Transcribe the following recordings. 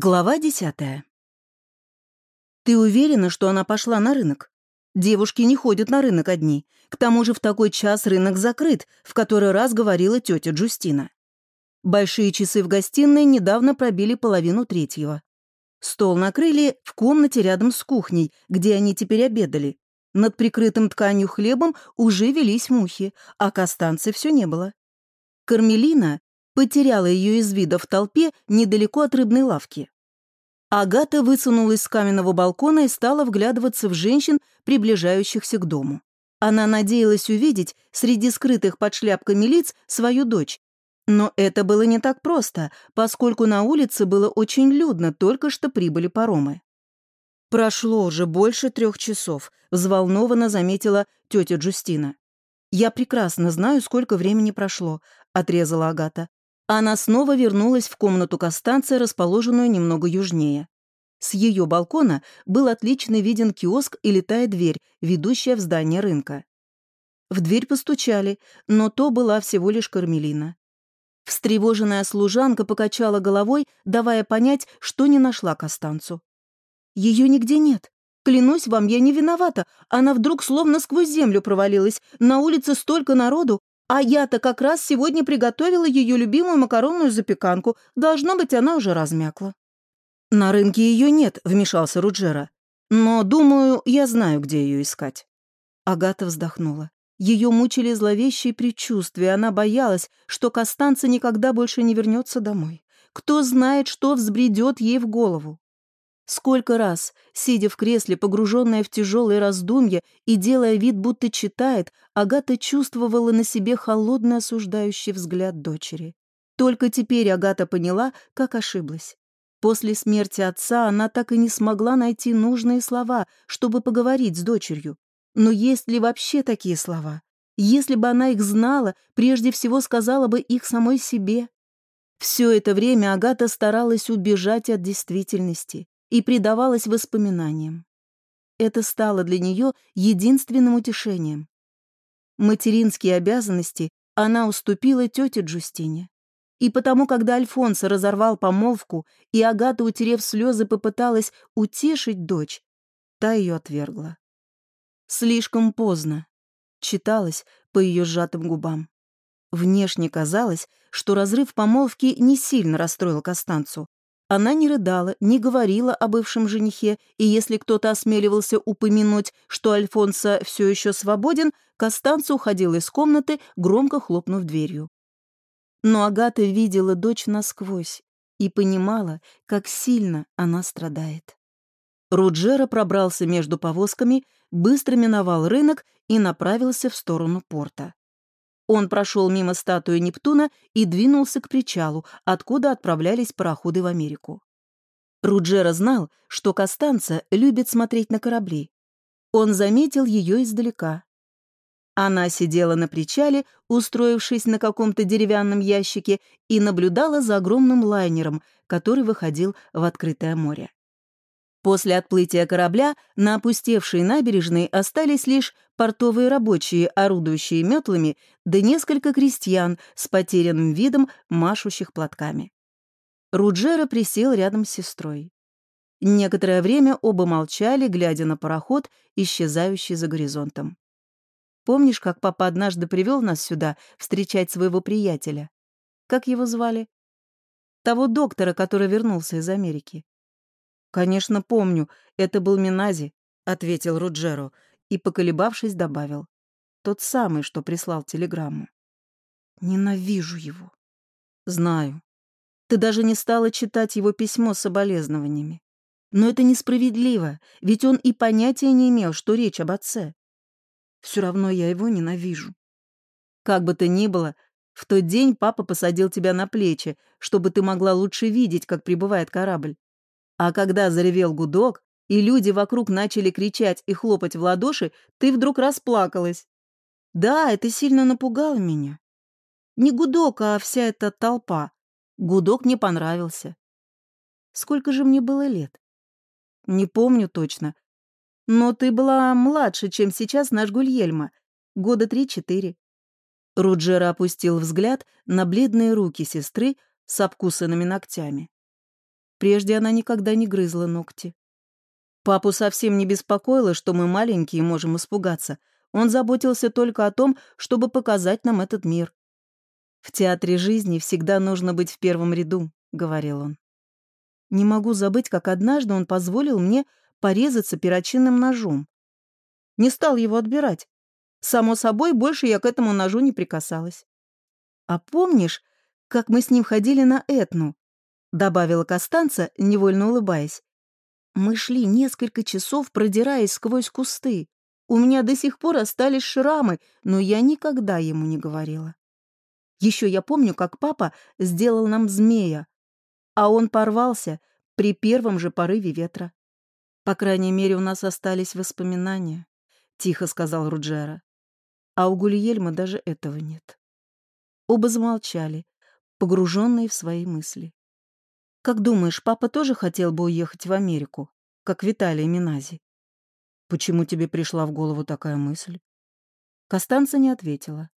Глава десятая. «Ты уверена, что она пошла на рынок? Девушки не ходят на рынок одни. К тому же в такой час рынок закрыт, в который раз говорила тетя Джустина. Большие часы в гостиной недавно пробили половину третьего. Стол накрыли в комнате рядом с кухней, где они теперь обедали. Над прикрытым тканью хлебом уже велись мухи, а Костанцы все не было. Кармелина потеряла ее из вида в толпе недалеко от рыбной лавки. Агата высунулась с каменного балкона и стала вглядываться в женщин, приближающихся к дому. Она надеялась увидеть среди скрытых под шляпками лиц свою дочь. Но это было не так просто, поскольку на улице было очень людно, только что прибыли паромы. «Прошло уже больше трех часов», — взволнованно заметила тетя Джустина. «Я прекрасно знаю, сколько времени прошло», — отрезала Агата. Она снова вернулась в комнату Костанция, расположенную немного южнее. С ее балкона был отлично виден киоск и летая дверь, ведущая в здание рынка. В дверь постучали, но то была всего лишь Кармелина. Встревоженная служанка покачала головой, давая понять, что не нашла Костанцу. «Ее нигде нет. Клянусь вам, я не виновата. Она вдруг словно сквозь землю провалилась. На улице столько народу, а я-то как раз сегодня приготовила ее любимую макаронную запеканку. Должно быть, она уже размякла». «На рынке ее нет», — вмешался Руджера. «Но, думаю, я знаю, где ее искать». Агата вздохнула. Ее мучили зловещие предчувствия, она боялась, что Костанца никогда больше не вернется домой. Кто знает, что взбредет ей в голову. Сколько раз, сидя в кресле, погруженная в тяжелые раздумья и делая вид, будто читает, Агата чувствовала на себе холодный осуждающий взгляд дочери. Только теперь Агата поняла, как ошиблась. После смерти отца она так и не смогла найти нужные слова, чтобы поговорить с дочерью. Но есть ли вообще такие слова? Если бы она их знала, прежде всего сказала бы их самой себе. Все это время Агата старалась убежать от действительности и предавалась воспоминаниям. Это стало для нее единственным утешением. Материнские обязанности она уступила тете Джустине. И потому, когда Альфонсо разорвал помолвку, и Агата, утерев слезы, попыталась утешить дочь, та ее отвергла. «Слишком поздно», — читалось по ее сжатым губам. Внешне казалось, что разрыв помолвки не сильно расстроил Костанцу, она не рыдала, не говорила о бывшем женихе, и если кто-то осмеливался упомянуть, что Альфонсо все еще свободен, Костанца уходил из комнаты, громко хлопнув дверью. Но Агата видела дочь насквозь и понимала, как сильно она страдает. Руджера пробрался между повозками, быстро миновал рынок и направился в сторону порта. Он прошел мимо статуи Нептуна и двинулся к причалу, откуда отправлялись пароходы в Америку. Руджера знал, что Костанца любит смотреть на корабли. Он заметил ее издалека. Она сидела на причале, устроившись на каком-то деревянном ящике, и наблюдала за огромным лайнером, который выходил в открытое море. После отплытия корабля на опустевшей набережной остались лишь портовые рабочие, орудующие метлами, да несколько крестьян с потерянным видом, машущих платками. Руджера присел рядом с сестрой. Некоторое время оба молчали, глядя на пароход, исчезающий за горизонтом. «Помнишь, как папа однажды привел нас сюда встречать своего приятеля? Как его звали? Того доктора, который вернулся из Америки. «Конечно, помню. Это был Минази», — ответил Руджеро и, поколебавшись, добавил. «Тот самый, что прислал телеграмму». «Ненавижу его». «Знаю. Ты даже не стала читать его письмо с соболезнованиями. Но это несправедливо, ведь он и понятия не имел, что речь об отце. Все равно я его ненавижу. Как бы то ни было, в тот день папа посадил тебя на плечи, чтобы ты могла лучше видеть, как прибывает корабль. А когда заревел гудок, и люди вокруг начали кричать и хлопать в ладоши, ты вдруг расплакалась. Да, это сильно напугало меня. Не гудок, а вся эта толпа. Гудок мне понравился. Сколько же мне было лет? Не помню точно. Но ты была младше, чем сейчас наш Гульельма. Года три-четыре. Руджера опустил взгляд на бледные руки сестры с обкусанными ногтями. Прежде она никогда не грызла ногти. Папу совсем не беспокоило, что мы маленькие можем испугаться. Он заботился только о том, чтобы показать нам этот мир. «В театре жизни всегда нужно быть в первом ряду», — говорил он. Не могу забыть, как однажды он позволил мне порезаться перочинным ножом. Не стал его отбирать. Само собой, больше я к этому ножу не прикасалась. «А помнишь, как мы с ним ходили на Этну?» — добавила Костанца, невольно улыбаясь. «Мы шли несколько часов, продираясь сквозь кусты. У меня до сих пор остались шрамы, но я никогда ему не говорила. Еще я помню, как папа сделал нам змея, а он порвался при первом же порыве ветра. По крайней мере, у нас остались воспоминания, — тихо сказал Руджера. А у Гульельма даже этого нет. Оба замолчали, погруженные в свои мысли. «Как думаешь, папа тоже хотел бы уехать в Америку, как Виталий Минази?» «Почему тебе пришла в голову такая мысль?» Костанца не ответила.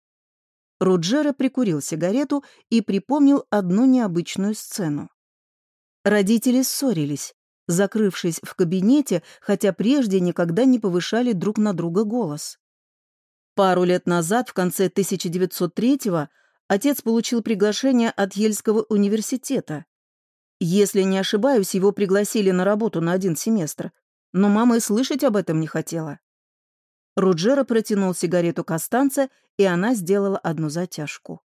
Руджера прикурил сигарету и припомнил одну необычную сцену. Родители ссорились, закрывшись в кабинете, хотя прежде никогда не повышали друг на друга голос. Пару лет назад, в конце 1903-го, отец получил приглашение от Ельского университета. Если не ошибаюсь, его пригласили на работу на один семестр, но мама и слышать об этом не хотела. Руджера протянул сигарету Костанце, и она сделала одну затяжку.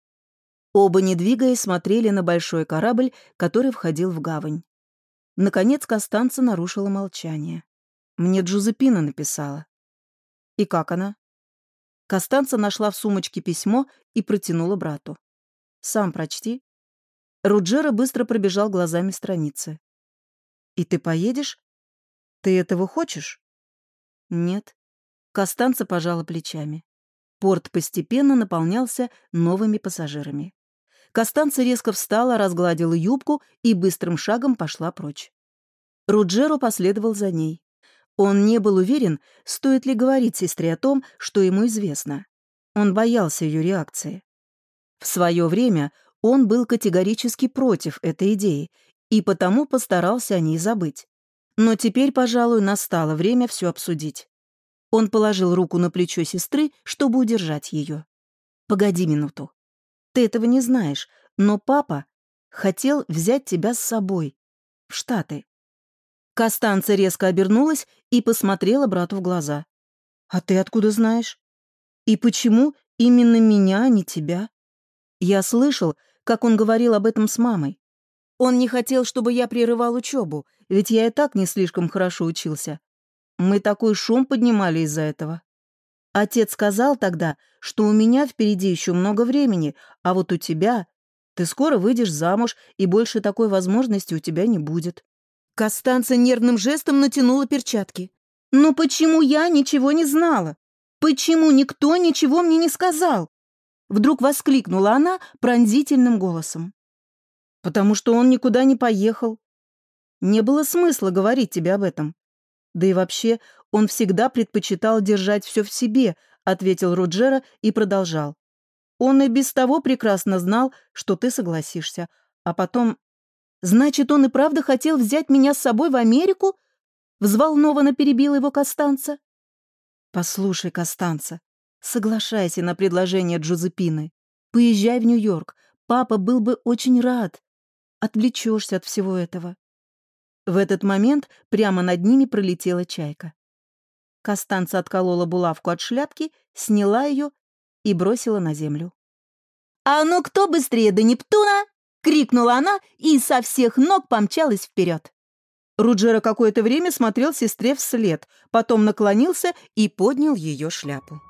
Оба, не двигаясь, смотрели на большой корабль, который входил в гавань. Наконец Костанца нарушила молчание. «Мне Джузепина написала». «И как она?» Костанца нашла в сумочке письмо и протянула брату. «Сам прочти». Руджера быстро пробежал глазами страницы. «И ты поедешь? Ты этого хочешь?» «Нет». Костанца пожала плечами. Порт постепенно наполнялся новыми пассажирами. Костанца резко встала, разгладила юбку и быстрым шагом пошла прочь. Руджеро последовал за ней. Он не был уверен, стоит ли говорить сестре о том, что ему известно. Он боялся ее реакции. В свое время он был категорически против этой идеи и потому постарался о ней забыть. Но теперь, пожалуй, настало время все обсудить. Он положил руку на плечо сестры, чтобы удержать ее. «Погоди минуту. Ты этого не знаешь, но папа хотел взять тебя с собой в Штаты. Костанца резко обернулась и посмотрела брату в глаза. «А ты откуда знаешь? И почему именно меня, а не тебя?» Я слышал, как он говорил об этом с мамой. Он не хотел, чтобы я прерывал учебу, ведь я и так не слишком хорошо учился. Мы такой шум поднимали из-за этого. Отец сказал тогда, что у меня впереди еще много времени, а вот у тебя... Ты скоро выйдешь замуж, и больше такой возможности у тебя не будет». Костанца нервным жестом натянула перчатки. «Но почему я ничего не знала? Почему никто ничего мне не сказал?» Вдруг воскликнула она пронзительным голосом. «Потому что он никуда не поехал. Не было смысла говорить тебе об этом. Да и вообще, он всегда предпочитал держать все в себе, ответил Руджера и продолжал. Он и без того прекрасно знал, что ты согласишься. А потом... Значит, он и правда хотел взять меня с собой в Америку? Взволнованно перебил его Костанца. Послушай, Костанца, соглашайся на предложение Джузепины. Поезжай в Нью-Йорк. Папа был бы очень рад. Отвлечешься от всего этого. В этот момент прямо над ними пролетела чайка. Костанца отколола булавку от шляпки, сняла ее и бросила на землю. «А ну кто быстрее до Нептуна?» — крикнула она и со всех ног помчалась вперед. Руджера какое-то время смотрел сестре вслед, потом наклонился и поднял ее шляпу.